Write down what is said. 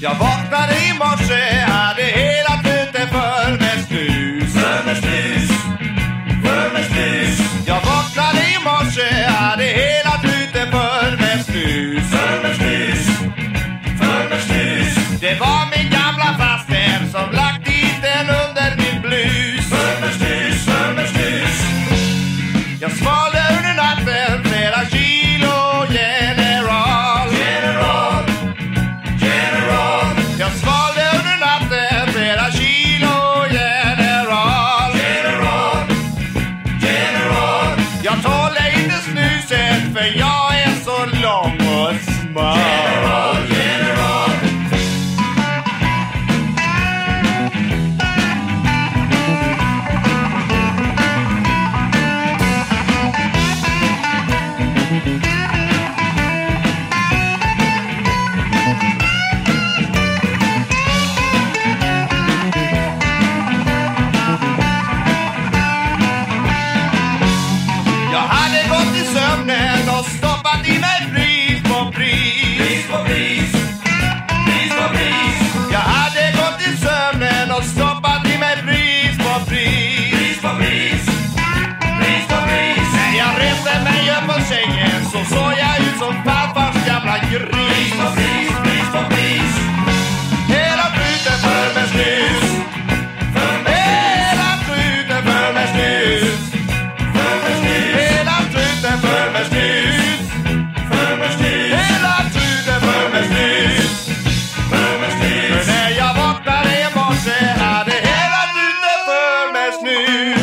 Jag vaknade i morse, hade long or small. me.